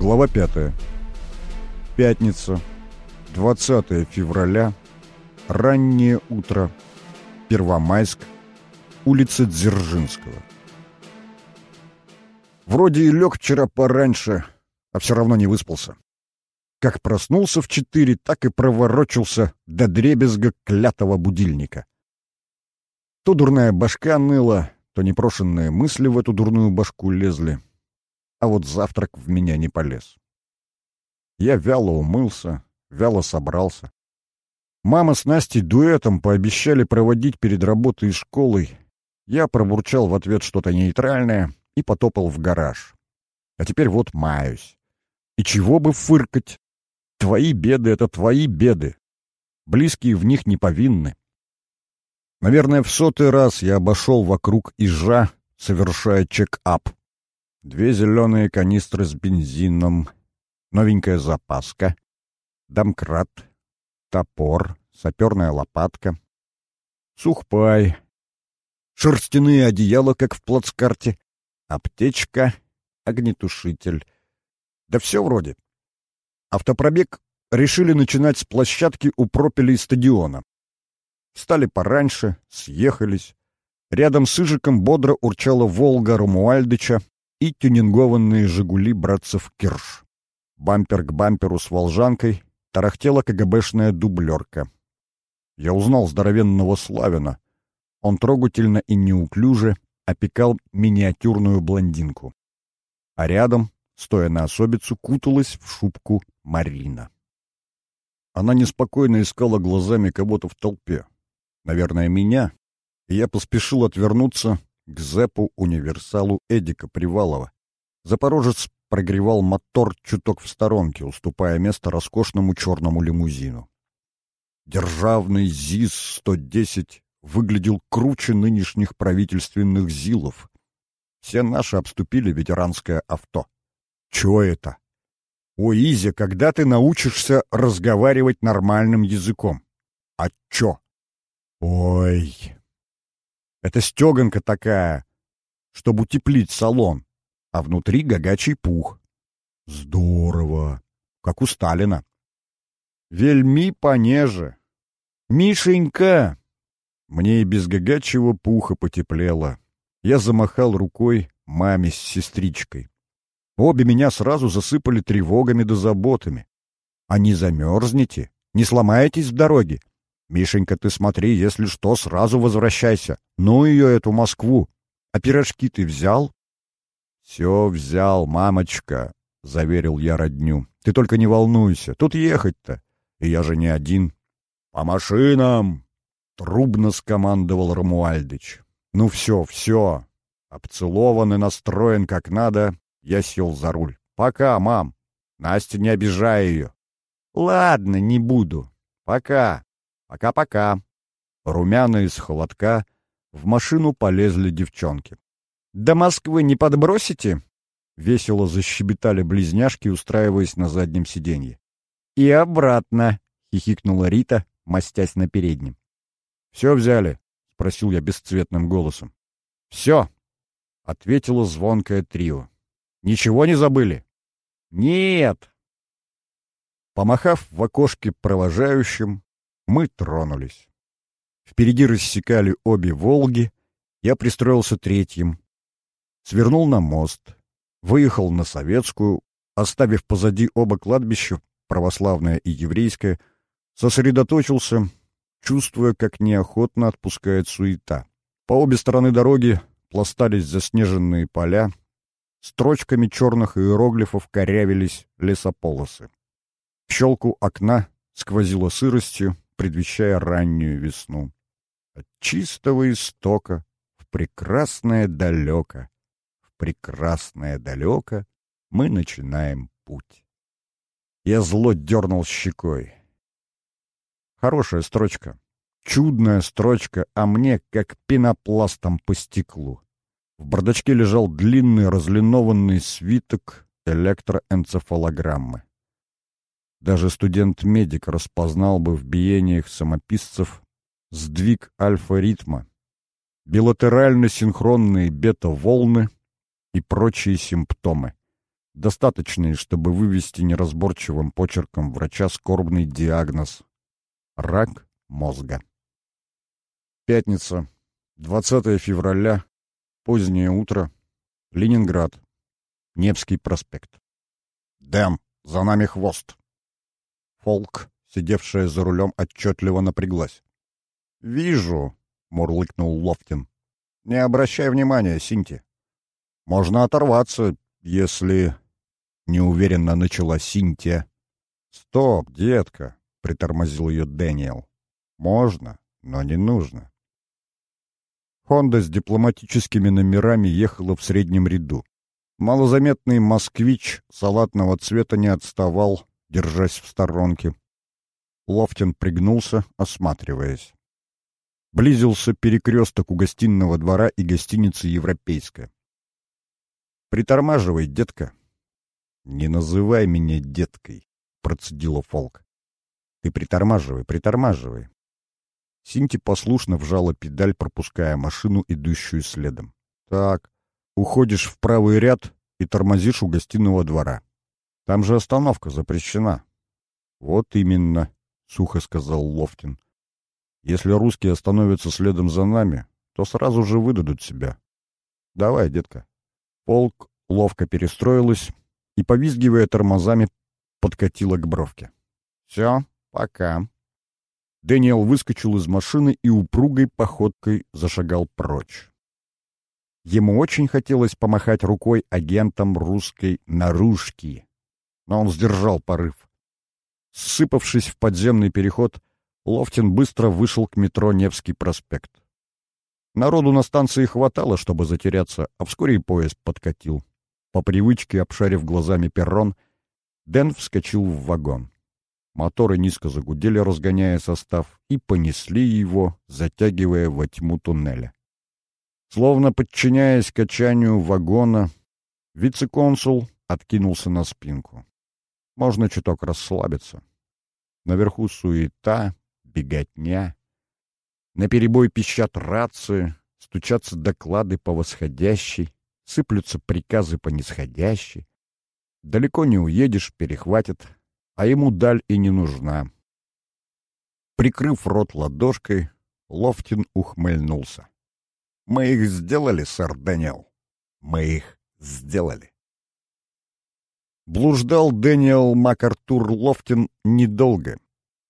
Глава 5. Пятница, 20 февраля, раннее утро, Первомайск, улица Дзержинского. Вроде и лег вчера пораньше, а все равно не выспался. Как проснулся в четыре, так и проворочился до дребезга клятого будильника. То дурная башка ныла, то непрошенные мысли в эту дурную башку лезли — а вот завтрак в меня не полез. Я вяло умылся, вяло собрался. Мама с Настей дуэтом пообещали проводить перед работой и школой. Я пробурчал в ответ что-то нейтральное и потопал в гараж. А теперь вот маюсь. И чего бы фыркать? Твои беды — это твои беды. Близкие в них не повинны. Наверное, в сотый раз я обошел вокруг Ижа, совершая чек-ап. Две зеленые канистры с бензином, новенькая запаска, домкрат, топор, саперная лопатка, сухпай, шерстяные одеяла, как в плацкарте, аптечка, огнетушитель. Да все вроде. Автопробег решили начинать с площадки у пропилей стадиона. Встали пораньше, съехались. Рядом с Ижиком бодро урчала «Волга» Румуальдыча, и тюнингованные «Жигули» братцев Кирш. Бампер к бамперу с волжанкой тарахтела КГБшная дублерка. Я узнал здоровенного Славина. Он трогательно и неуклюже опекал миниатюрную блондинку. А рядом, стоя на особицу, куталась в шубку Марина. Она неспокойно искала глазами кого-то в толпе. Наверное, меня. И я поспешил отвернуться, к Зепу-универсалу Эдика Привалова. Запорожец прогревал мотор чуток в сторонке, уступая место роскошному черному лимузину. Державный ЗИС-110 выглядел круче нынешних правительственных ЗИЛов. Все наши обступили ветеранское авто. Чё это? О, Изя, когда ты научишься разговаривать нормальным языком? А чё? Ой, это стеганка такая, чтобы утеплить салон, а внутри гагачий пух. Здорово, как у Сталина. Вельми понеже. Мишенька! Мне и без гагачьего пуха потеплело. Я замахал рукой маме с сестричкой. Обе меня сразу засыпали тревогами да заботами. А не замерзнете? Не сломаетесь в дороге? Мишенька, ты смотри, если что, сразу возвращайся. Ну ее, эту Москву. А пирожки ты взял? Все взял, мамочка, — заверил я родню. Ты только не волнуйся, тут ехать-то. И я же не один. По машинам! Трубно скомандовал Рамуальдыч. Ну все, все. Обцелован и настроен как надо, я сел за руль. Пока, мам. Настя, не обижай ее. Ладно, не буду. Пока. Пока-пока. Румяные с холодка в машину полезли девчонки. «До Москвы не подбросите?» Весело защебетали близняшки, устраиваясь на заднем сиденье. «И обратно!» — хихикнула Рита, мастясь на переднем. «Все взяли?» — спросил я бесцветным голосом. «Все!» — ответило звонкое трио. «Ничего не забыли?» «Нет!» Помахав в окошке провожающим, мы тронулись. Впереди рассекали обе «Волги», я пристроился третьим. Свернул на мост, выехал на Советскую, оставив позади оба кладбища, православное и еврейское, сосредоточился, чувствуя, как неохотно отпускает суета. По обе стороны дороги пластались заснеженные поля, строчками черных иероглифов корявились лесополосы. В щелку окна сквозило сыростью, предвещая раннюю весну. От чистого истока в прекрасное далеко, в прекрасное далеко мы начинаем путь. Я зло дернул щекой. Хорошая строчка. Чудная строчка, а мне как пенопластом по стеклу. В бардачке лежал длинный разлинованный свиток электроэнцефалограммы. Даже студент-медик распознал бы в биениях самописцев сдвиг альфа-ритма, билатерально-синхронные бета-волны и прочие симптомы. достаточные, чтобы вывести неразборчивым почерком врача скорбный диагноз — рак мозга. Пятница, 20 февраля, позднее утро, Ленинград, Невский проспект. «Дэм, за нами хвост!» Фолк, сидевшая за рулем, отчетливо напряглась. «Вижу», — мурлыкнул Лофтин. «Не обращай внимания, Синти. Можно оторваться, если...» Неуверенно начала Синтия. «Стоп, детка!» — притормозил ее Дэниел. «Можно, но не нужно». Хонда с дипломатическими номерами ехала в среднем ряду. Малозаметный москвич салатного цвета не отставал, держась в сторонке. Лофтин пригнулся, осматриваясь. Близился перекресток у гостиного двора и гостиницы «Европейская». «Притормаживай, детка». «Не называй меня деткой», — процедила Фолк. «Ты притормаживай, притормаживай». Синти послушно вжала педаль, пропуская машину, идущую следом. «Так, уходишь в правый ряд и тормозишь у гостиного двора. Там же остановка запрещена». «Вот именно», — сухо сказал Лофтин. «Если русские остановятся следом за нами, то сразу же выдадут себя. Давай, детка». Полк ловко перестроилась и, повизгивая тормозами, подкатила к бровке. «Все, пока». Дэниел выскочил из машины и упругой походкой зашагал прочь. Ему очень хотелось помахать рукой агентам русской наружки, но он сдержал порыв. Сыпавшись в подземный переход, Лофтин быстро вышел к метро Невский проспект. Народу на станции хватало, чтобы затеряться, а вскоре и поезд подкатил. По привычке, обшарив глазами перрон, Дэн вскочил в вагон. Моторы низко загудели, разгоняя состав, и понесли его, затягивая во тьму туннеля. Словно подчиняясь качанию вагона, вице-консул откинулся на спинку. Можно чуток расслабиться. Наверху суета, беготня. Наперебой пищат рации, стучатся доклады по восходящей, сыплются приказы по нисходящей. Далеко не уедешь, перехватит, а ему даль и не нужна. Прикрыв рот ладошкой, Лофтин ухмыльнулся. «Мы их сделали, сэр Дэниел. Мы их сделали». Блуждал Дэниел МакАртур Лофтин недолго.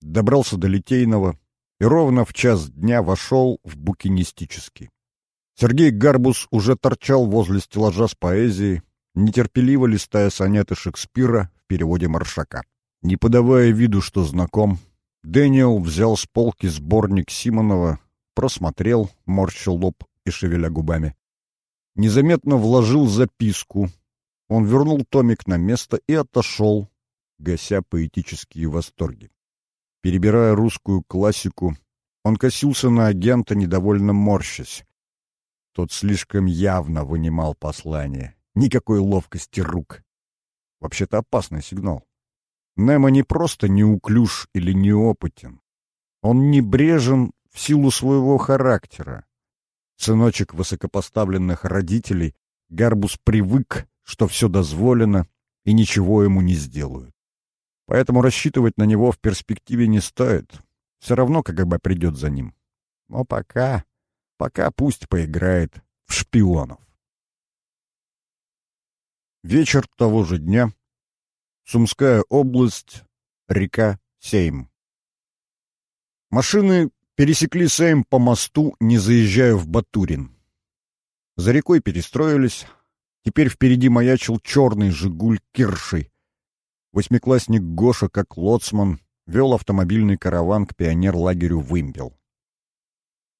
Добрался до Литейного и ровно в час дня вошел в букинистический. Сергей Гарбус уже торчал возле стеллажа с поэзией, нетерпеливо листая сонеты Шекспира в переводе Маршака. Не подавая виду, что знаком, Дэниел взял с полки сборник Симонова, просмотрел, морщил лоб и шевеля губами. Незаметно вложил записку. Он вернул томик на место и отошел, гася поэтические восторги. Перебирая русскую классику, он косился на агента, недовольно морщась. Тот слишком явно вынимал послание. Никакой ловкости рук. Вообще-то опасный сигнал. Немо не просто неуклюж или неопытен. Он небрежен в силу своего характера. Сыночек высокопоставленных родителей, Гарбус привык, что все дозволено, и ничего ему не сделают. Поэтому рассчитывать на него в перспективе не стоит. Все равно КГБ придет за ним. Но пока... Пока пусть поиграет в шпионов. Вечер того же дня. Сумская область. Река Сейм. Машины пересекли Сейм по мосту, не заезжая в Батурин. За рекой перестроились. Теперь впереди маячил черный «Жигуль» Кирши. Восьмиклассник Гоша, как лоцман, вел автомобильный караван к пионер-лагерю «Вымпел».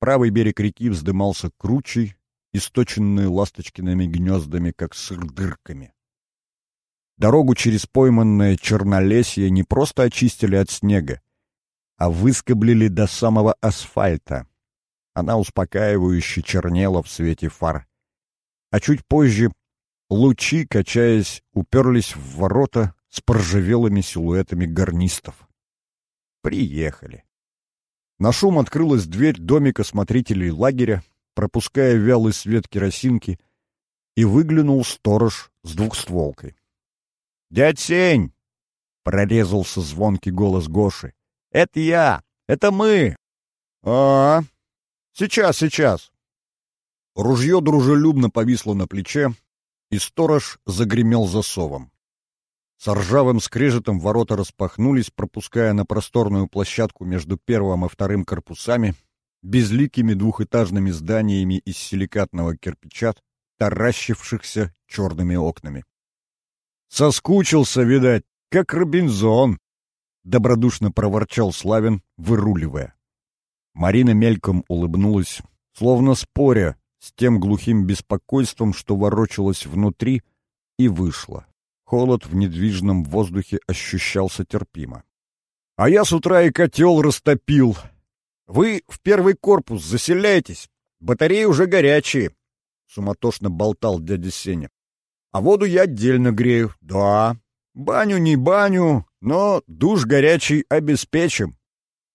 Правый берег реки вздымался кручей, источенный ласточкиными гнездами, как сырдырками. Дорогу через пойманное чернолесье не просто очистили от снега, а выскоблили до самого асфальта. Она успокаивающе чернела в свете фар. А чуть позже лучи, качаясь, уперлись в ворота с поржавелыми силуэтами гарнистов. Приехали. На шум открылась дверь домика смотрителей лагеря, пропуская вялый свет керосинки, и выглянул сторож с двухстволкой. «Дядь Сень!» — прорезался звонкий голос Гоши. «Это я! Это мы!» «А, сейчас, сейчас!» Ружье дружелюбно повисло на плече, и сторож загремел засовом. С ржавым скрежетом ворота распахнулись, пропуская на просторную площадку между первым и вторым корпусами безликими двухэтажными зданиями из силикатного кирпича, таращившихся черными окнами. «Соскучился, видать, как Робинзон!» — добродушно проворчал Славин, выруливая. Марина мельком улыбнулась, словно споря с тем глухим беспокойством, что ворочалось внутри, и вышла. Холод в недвижном воздухе ощущался терпимо. «А я с утра и котел растопил. Вы в первый корпус заселяйтесь, батареи уже горячие», — суматошно болтал дядя Сеня. «А воду я отдельно грею. Да, баню не баню, но душ горячий обеспечим».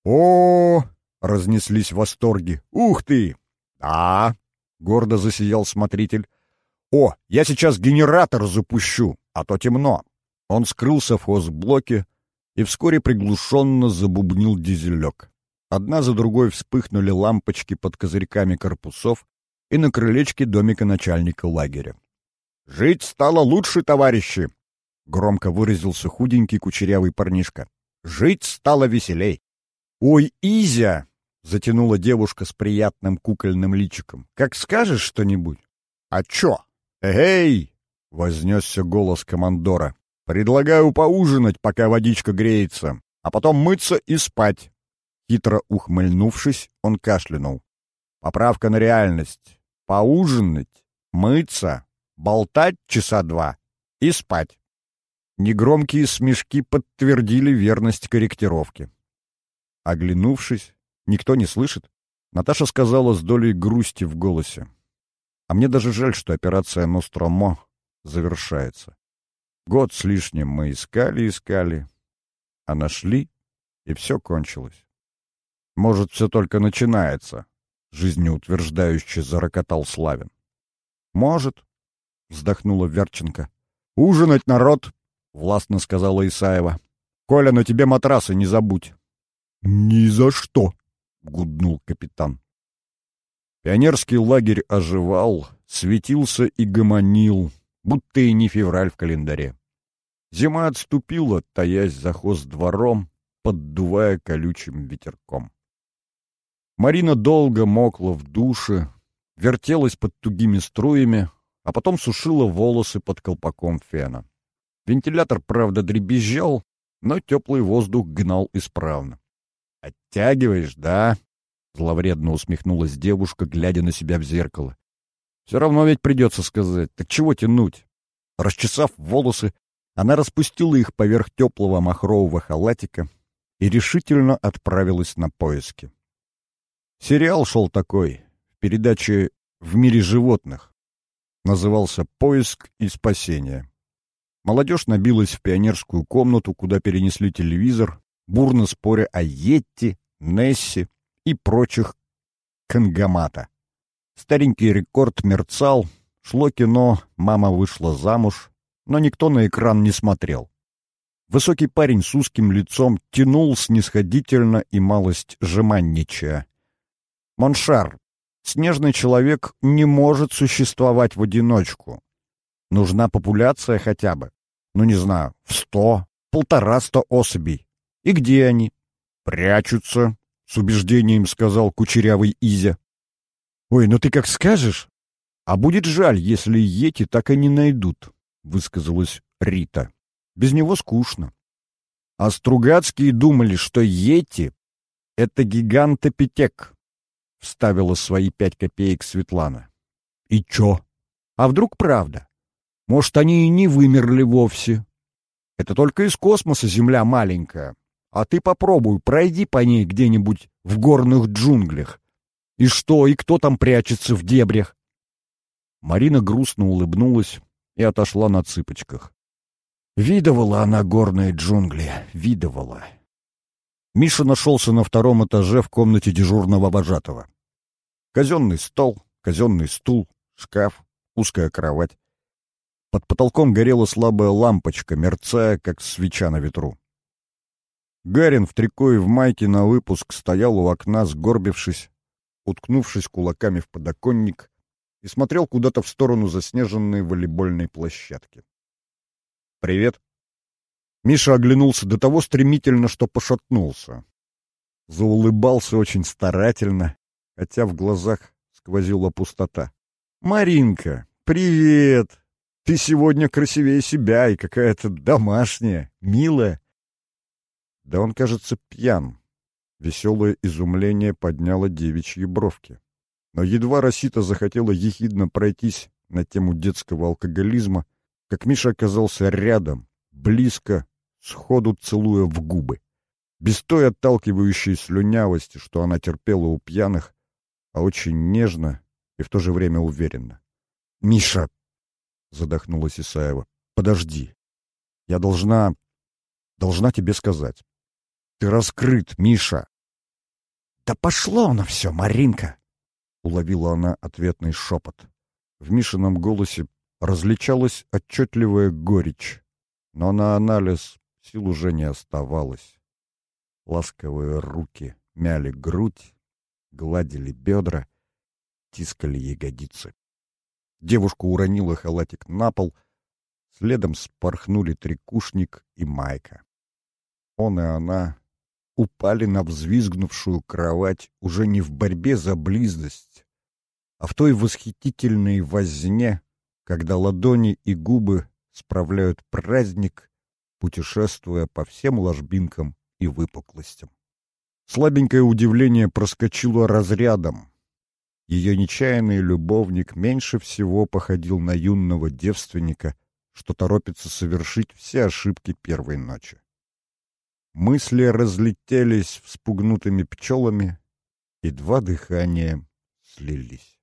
«О!» — разнеслись восторги. «Ух ты!» «Да!» — гордо засиял смотритель. «О, я сейчас генератор запущу, а то темно». Он скрылся в хозблоке и вскоре приглушенно забубнил дизелек. Одна за другой вспыхнули лампочки под козырьками корпусов и на крылечке домика начальника лагеря. «Жить стало лучше, товарищи!» — громко выразился худенький кучерявый парнишка. «Жить стало веселей!» «Ой, Изя!» — затянула девушка с приятным кукольным личиком. «Как скажешь что-нибудь?» «А чё?» «Эй!» — вознесся голос командора. «Предлагаю поужинать, пока водичка греется, а потом мыться и спать». Хитро ухмыльнувшись, он кашлянул. «Поправка на реальность. Поужинать, мыться, болтать часа два и спать». Негромкие смешки подтвердили верность корректировки. Оглянувшись, никто не слышит, Наташа сказала с долей грусти в голосе. А мне даже жаль, что операция «Ностромо» завершается. Год с лишним мы искали-искали, а нашли, и все кончилось. Может, все только начинается, — жизнеутверждающе зарокотал Славин. Может, — вздохнула Верченко. Ужинать, народ, — властно сказала Исаева. Коля, на тебе матрасы не забудь. Ни за что, — гуднул капитан. Пионерский лагерь оживал, светился и гомонил, будто и не февраль в календаре. Зима отступила, таясь за двором, поддувая колючим ветерком. Марина долго мокла в душе, вертелась под тугими струями, а потом сушила волосы под колпаком фена. Вентилятор, правда, дребезжал, но теплый воздух гнал исправно. «Оттягиваешь, да?» Зловредно усмехнулась девушка, глядя на себя в зеркало. Все равно ведь придется сказать. Так чего тянуть? Расчесав волосы, она распустила их поверх теплого махрового халатика и решительно отправилась на поиски. Сериал шел такой, в передаче «В мире животных». Назывался «Поиск и спасение». Молодежь набилась в пионерскую комнату, куда перенесли телевизор, бурно споря о Йетти, Несси и прочих конгомата. Старенький рекорд мерцал, шло кино, мама вышла замуж, но никто на экран не смотрел. Высокий парень с узким лицом тянул снисходительно и малость жеманничая. «Моншар, снежный человек не может существовать в одиночку. Нужна популяция хотя бы. Ну, не знаю, в сто, полтораста особей. И где они? Прячутся, с убеждением сказал кучерявый Изя. «Ой, ну ты как скажешь. А будет жаль, если Йети так и не найдут», — высказалась Рита. «Без него скучно». А Стругацкие думали, что Йети — это гигантопитек, — вставила свои пять копеек Светлана. «И чё? А вдруг правда? Может, они и не вымерли вовсе? Это только из космоса Земля маленькая, а ты попробуй, пройди по ней где-нибудь в горных джунглях. И что, и кто там прячется в дебрях?» Марина грустно улыбнулась и отошла на цыпочках. Видывала она горные джунгли, видывала. Миша нашелся на втором этаже в комнате дежурного вожатого. Казенный стол, казенный стул, шкаф, узкая кровать. Под потолком горела слабая лампочка, мерцая, как свеча на ветру. Гарин в трико и в майке на выпуск стоял у окна, сгорбившись, уткнувшись кулаками в подоконник, и смотрел куда-то в сторону заснеженной волейбольной площадки. «Привет!» Миша оглянулся до того стремительно, что пошатнулся. Заулыбался очень старательно, хотя в глазах сквозила пустота. «Маринка, привет! Ты сегодня красивее себя и какая-то домашняя, милая!» Да он, кажется, пьян. Веселое изумление подняло девичьи бровки. Но едва Росита захотела ехидно пройтись на тему детского алкоголизма, как Миша оказался рядом, близко, сходу целуя в губы. Без той отталкивающей слюнявости, что она терпела у пьяных, а очень нежно и в то же время уверенно. «Миша!» — задохнулась Исаева. «Подожди. Я должна... должна тебе сказать. Ты раскрыт, Миша!» «Да пошло оно все, Маринка!» — уловила она ответный шепот. В Мишином голосе различалась отчетливая горечь, но на анализ сил уже не оставалось. Ласковые руки мяли грудь, гладили бедра, тискали ягодицы. Девушка уронила халатик на пол, следом спорхнули трикушник и майка. Он и она упали на взвизгнувшую кровать уже не в борьбе за близость, а в той восхитительной возне, когда ладони и губы справляют праздник, путешествуя по всем ложбинкам и выпуклостям. Слабенькое удивление проскочило разрядом. Ее нечаянный любовник меньше всего походил на юного девственника, что торопится совершить все ошибки первой ночи. Мысли разлетелись вспугнутыми пчелами, и два дыхания слились.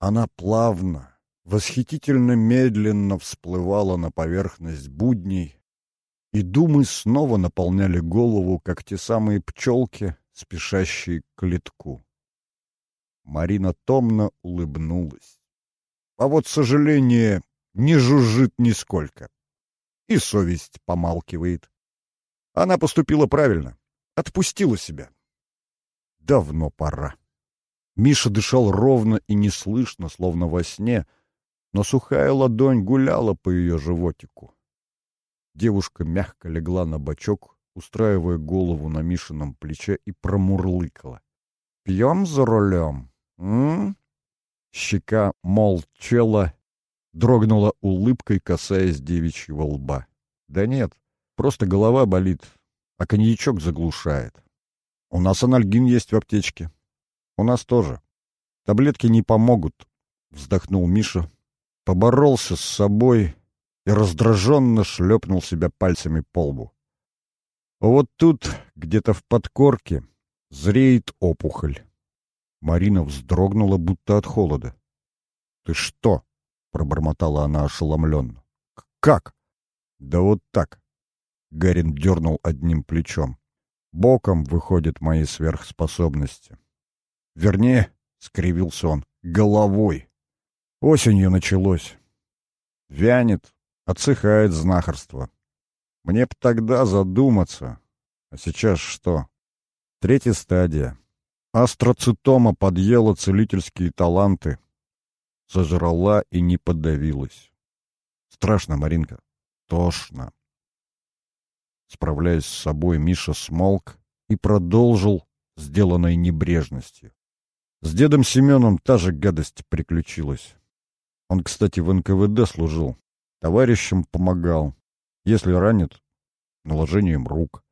Она плавно, восхитительно медленно всплывала на поверхность будней, и думы снова наполняли голову, как те самые пчелки, спешащие к литку. Марина томно улыбнулась. А вот сожаление не жужжит нисколько и совесть помалкивает. Она поступила правильно, отпустила себя. Давно пора. Миша дышал ровно и неслышно, словно во сне, но сухая ладонь гуляла по ее животику. Девушка мягко легла на бочок, устраивая голову на Мишином плече и промурлыкала. «Пьем за рулем? М?», Щека молчала, дрогнула улыбкой, касаясь девичьего лба. Да нет, просто голова болит, а коньячок заглушает. У нас анальгин есть в аптечке. У нас тоже. Таблетки не помогут, вздохнул Миша, поборолся с собой и раздраженно шлепнул себя пальцами по лбу. Вот тут, где-то в подкорке, зреет опухоль. Марина вздрогнула, будто от холода. — Ты что? Пробормотала она ошеломленно. «Как?» «Да вот так». Гарин дернул одним плечом. «Боком выходят мои сверхспособности». «Вернее», — скривился он, — «головой». Осенью началось. Вянет, отсыхает знахарство. Мне б тогда задуматься. А сейчас что? Третья стадия. Астроцитома подъела целительские таланты, сожрала и не подавилась. Страшно, Маринка, тошно. Справляясь с собой, Миша смолк и продолжил сделанной небрежностью. С дедом Семеном та же гадость приключилась. Он, кстати, в НКВД служил, товарищам помогал. Если ранит, наложением рук.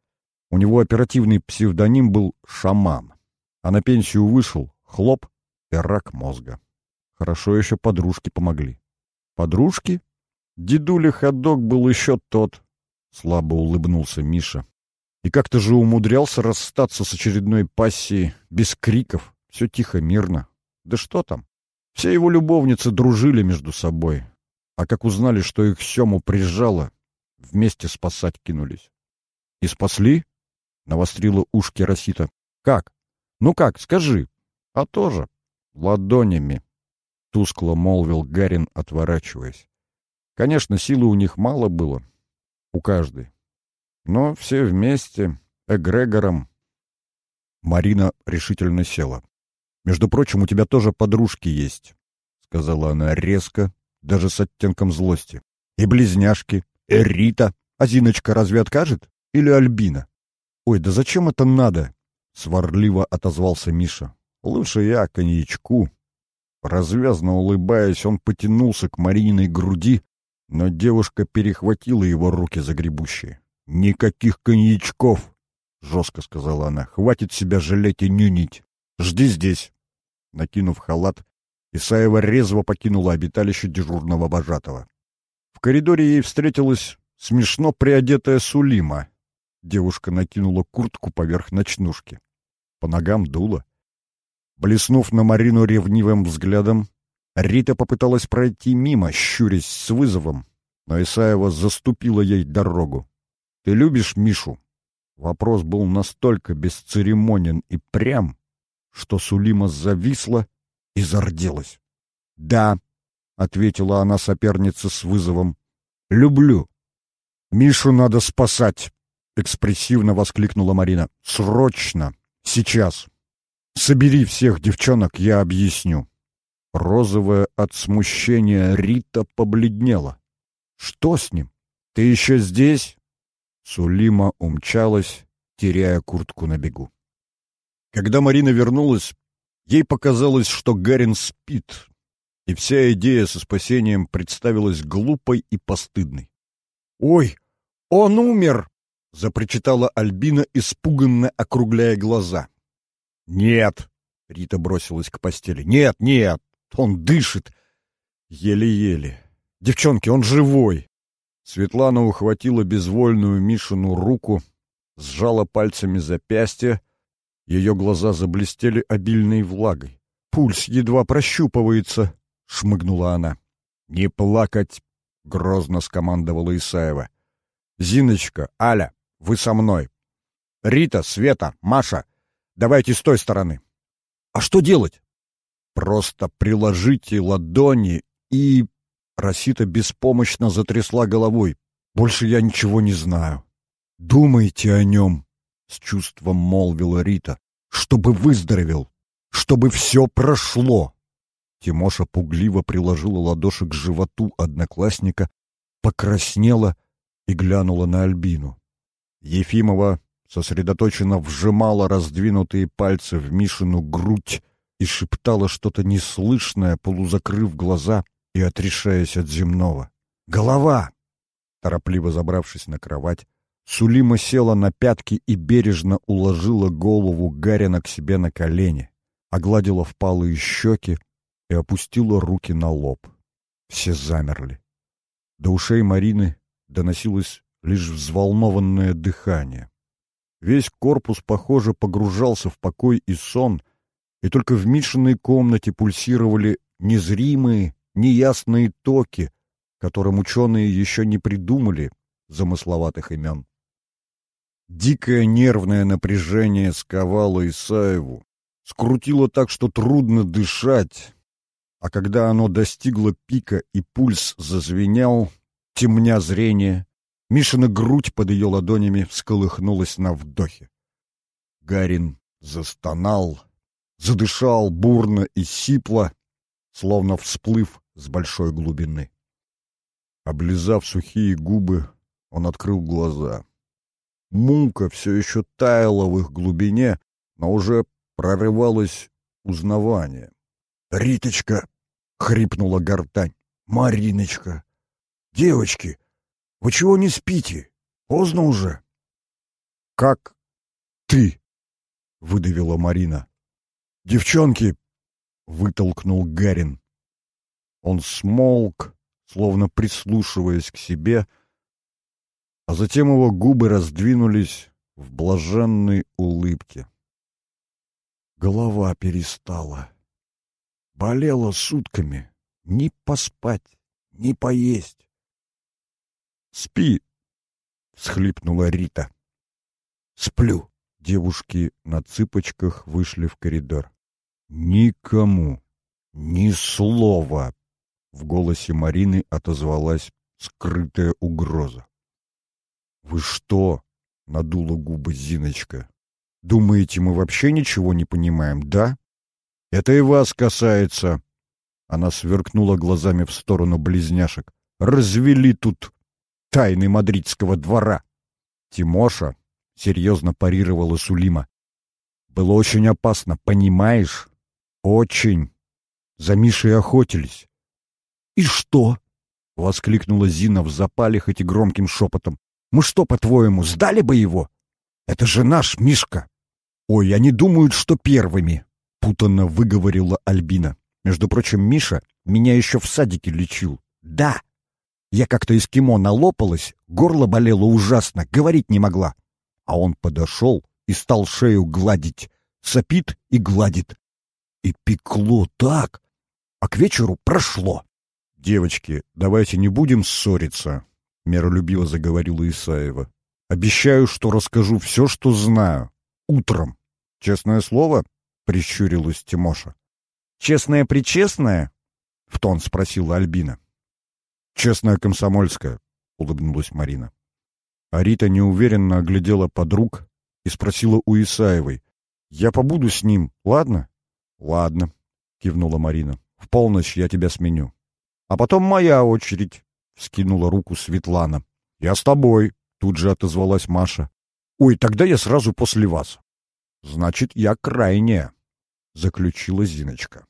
У него оперативный псевдоним был «Шаман», а на пенсию вышел хлоп и рак мозга. Хорошо еще подружки помогли. Подружки? Дедуля ходок был еще тот. Слабо улыбнулся Миша. И как-то же умудрялся расстаться с очередной пассией без криков. Все тихо, мирно. Да что там? Все его любовницы дружили между собой. А как узнали, что их Сему прижало, вместе спасать кинулись. И спасли? Навострила ушки Росита. Как? Ну как, скажи. А тоже. Ладонями. Тускло молвил Гарин, отворачиваясь. Конечно, силы у них мало было, у каждой. Но все вместе, эгрегором. Марина решительно села. «Между прочим, у тебя тоже подружки есть», — сказала она резко, даже с оттенком злости. «И близняшки, Эрита. А Зиночка разве откажет? Или Альбина?» «Ой, да зачем это надо?» — сварливо отозвался Миша. «Лучше я коньячку». Развязно улыбаясь, он потянулся к Марининой груди, но девушка перехватила его руки загребущие. «Никаких коньячков!» — жестко сказала она. «Хватит себя жалеть и нюнить. Жди здесь!» Накинув халат, Исаева резво покинула обиталище дежурного вожатого. В коридоре ей встретилась смешно приодетая Сулима. Девушка накинула куртку поверх ночнушки. По ногам дуло. Блеснув на Марину ревнивым взглядом, Рита попыталась пройти мимо, щурясь с вызовом, но Исаева заступила ей дорогу. «Ты любишь Мишу?» Вопрос был настолько бесцеремонен и прям, что Сулима зависла и зарделась. «Да», — ответила она сопернице с вызовом, — «люблю». «Мишу надо спасать», — экспрессивно воскликнула Марина. «Срочно! Сейчас! Собери всех девчонок, я объясню». Розовая от смущения Рита побледнела. «Что с ним? Ты еще здесь?» Сулима умчалась, теряя куртку на бегу. Когда Марина вернулась, ей показалось, что Гарин спит, и вся идея со спасением представилась глупой и постыдной. «Ой, он умер!» — запричитала Альбина, испуганно округляя глаза. «Нет!» — Рита бросилась к постели. «Нет, нет! Он дышит! Еле-еле! Девчонки, он живой!» Светлана ухватила безвольную Мишину руку, сжала пальцами запястье, ее глаза заблестели обильной влагой. «Пульс едва прощупывается», — шмыгнула она. «Не плакать!» — грозно скомандовала Исаева. «Зиночка, Аля, вы со мной. Рита, Света, Маша, давайте с той стороны». «А что делать?» «Просто приложите ладони и...» Росита беспомощно затрясла головой. «Больше я ничего не знаю». «Думайте о нем», — с чувством молвила Рита. «Чтобы выздоровел, чтобы все прошло». Тимоша пугливо приложила ладоши к животу одноклассника, покраснела и глянула на Альбину. Ефимова сосредоточенно вжимала раздвинутые пальцы в Мишину грудь и шептала что-то неслышное, полузакрыв глаза и отрешаясь от земного. «Голова!» Торопливо забравшись на кровать, Сулима села на пятки и бережно уложила голову Гарина к себе на колени, огладила впалые щеки и опустила руки на лоб. Все замерли. До ушей Марины доносилось лишь взволнованное дыхание. Весь корпус, похоже, погружался в покой и сон, и только в Мишиной комнате пульсировали незримые, неясные токи, которым ученые еще не придумали замысловатых имен. Дикое нервное напряжение сковало Исаеву, скрутило так, что трудно дышать, а когда оно достигло пика и пульс зазвенел, темня зрение, Мишина грудь под ее ладонями всколыхнулась на вдохе. Гарин застонал, задышал бурно и сипло, словно всплыв с большой глубины. Облизав сухие губы, он открыл глаза. Мунка все еще таяла в их глубине, но уже прорывалось узнавание. «Риточка!» — хрипнула гортань. «Мариночка! Девочки, вы чего не спите? Поздно уже!» «Как ты?» — выдавила Марина. «Девчонки!» — вытолкнул Гарин. Он смолк, словно прислушиваясь к себе, а затем его губы раздвинулись в блаженной улыбке. Голова перестала. Болела сутками. Ни поспать, ни поесть. «Спи!» — всхлипнула Рита. «Сплю!» Девушки на цыпочках вышли в коридор. «Никому!» Ни слова. В голосе Марины отозвалась скрытая угроза. «Вы что?» — надула губы Зиночка. «Думаете, мы вообще ничего не понимаем, да? Это и вас касается!» Она сверкнула глазами в сторону близняшек. «Развели тут тайны мадридского двора!» Тимоша серьезно парировала Сулима. «Было очень опасно, понимаешь? Очень. За Мишей охотились». «И что?» — воскликнула Зина в запале, хоть и громким шепотом. «Мы что, по-твоему, сдали бы его? Это же наш Мишка!» «Ой, они думают, что первыми!» — путанно выговорила Альбина. «Между прочим, Миша меня еще в садике лечил. Да! Я как-то из кимо налопалась, горло болело ужасно, говорить не могла. А он подошел и стал шею гладить, сопит и гладит. И пекло так, а к вечеру прошло. «Девочки, давайте не будем ссориться», — миролюбиво заговорила Исаева. «Обещаю, что расскажу все, что знаю. Утром. Честное слово?» — прищурилась Тимоша. «Честное-причестное?» — в тон спросила Альбина. «Честное комсомольское», — улыбнулась Марина. А Рита неуверенно оглядела подруг и спросила у Исаевой. «Я побуду с ним, ладно?» «Ладно», — кивнула Марина. «В полночь я тебя сменю». А потом моя очередь, — вскинула руку Светлана. — Я с тобой, — тут же отозвалась Маша. — Ой, тогда я сразу после вас. — Значит, я крайняя, — заключила Зиночка.